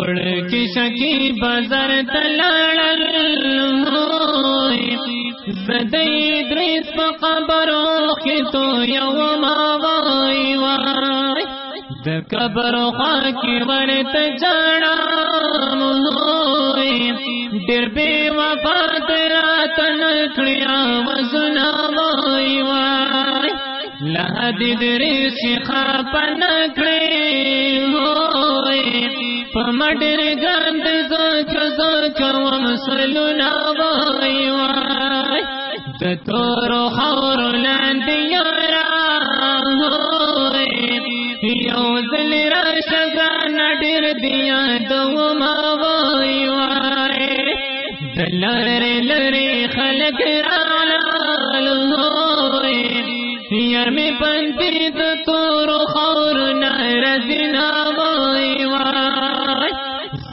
اڑ کی شکی بازار تلال زدئی دریس پا قبرو کی تو یوم آوائی وائی د قبرو خاکی ورت جانا موئی دیر بے وفات رات نکڑیا وزنا وائی وائی لہدی دریس خواب نکڑی ہوئی. پمڈر گند زوچ زوچ ومسلنا وائی وائی دتور خور لاند یارا یو راشگا نڈر دیا دو ما وائی دلر لری خلق رالال یار میں بندی دتور خور نارزنا وائی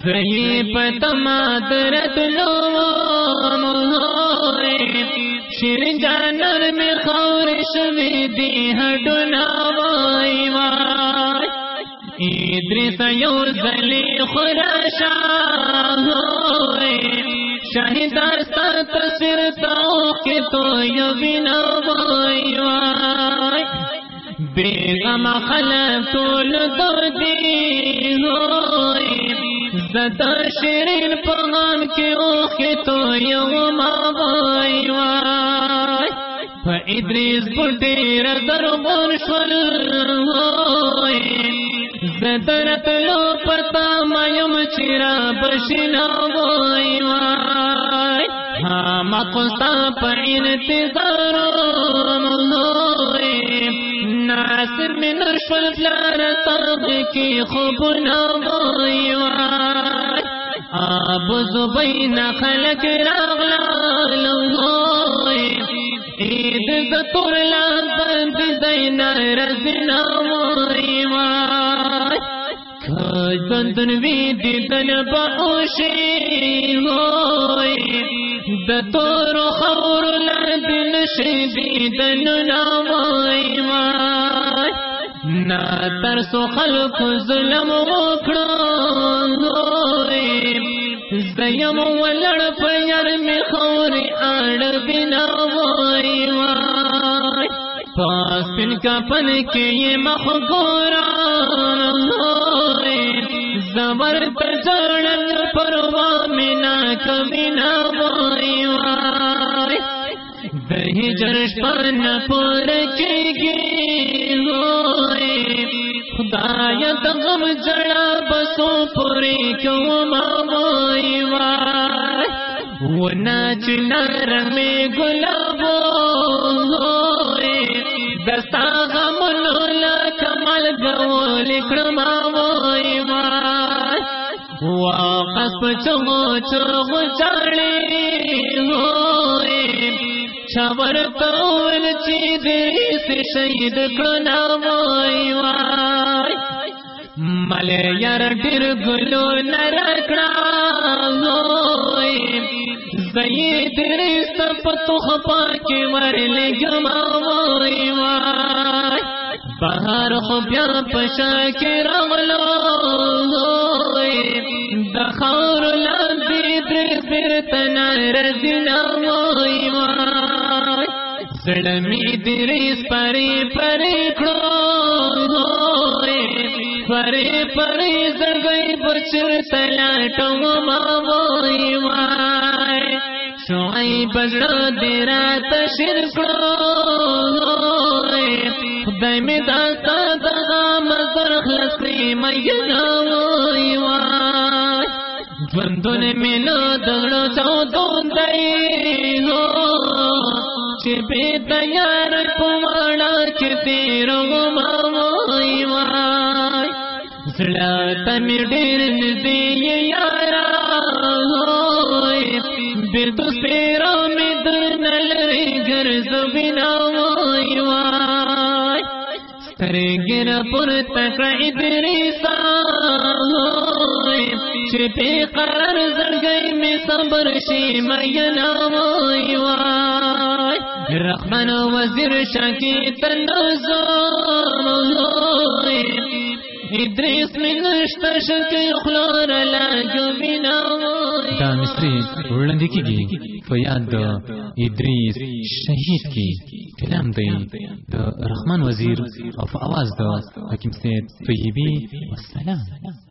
صحیح پتما درد لو شیر جانر میں خور شوی دی ہڈنا وائی وائی ادری سیو زلی خراشا ہوئے۔ شاہدار سا تصویر تاؤ کے تو یو بنا وائی وائی بیگم خلق طول دردی ہوئی زدہ شیرین پغان کی اوخی تو یوم آوائی وائی فا ادریس بٹیر دربون شول ہوئی زدرت لو پتا میم چرا بشنا وائی وائی ہاں مقصا پا انتظار ہوئی ناصر من رشول فلار طرق کی خوب نوائی آب زبین خلق راغلال ہوئی عید زتور لابد زین رزنا وائی کھاج بندن وی دیدن باوشی ہوئی دتور خور لدن شدیدن نوائی نا ترسو خلق ظلم وکڑو ہوئی زیم ولڑ پیر میں خوری آڑ بنا وائی وائی پاس پن کا پن کے یہ مخگوران ہوئی زبر تجڑن پروا میں نا کبھی نا وائی وائی دہی جرش پر نہ پور کی گی ہوئی خدایت غم جڑا بسو پوری کیوں مائی وائی وہ ناچ نر میں گلابو ہوئی دستا غم لولا کمل گو لکڑما وائی وائی واپس چگو چگو چاڑی ہوئی چور کول چی شہید کنا وائی وائی ملے یار ڈر گلو نرکڑا ہوئی زید سپ تو خپا کے مر لے گما وائی وائی باہر ہو بیا پشا کے رغلو ہوئی دخور لبی در در تنا رزنا وائی وائی زڑمی دریس پری پری کھڑو پری پری زڑگئی بچر تلاٹو ماوئی وائی شوئی بجڑو دیرا تشرکڑو ہوئی خدای می داستا دغا مزر وائی ژوندون مینو دغړو چودون دی هو چې په تیار کومړه چې تیرو ما وای وای زړه ته مې ډېر نږدې یارا وای بیرته سپیرو مې درنلري ګرځو بنا وای وای سترګې را پورته کړه چې په قرار زړګي مې صبر شي مې نامای وای وزیر شکی تنزو ادریس میں نشتا شک خلور لا جو بنا دا مصری ورلن گی فیاد دا ادریس شہید کی تلام دی دا رحمان وزیر اف آواز دا حکیم سید طیبی، والسلام.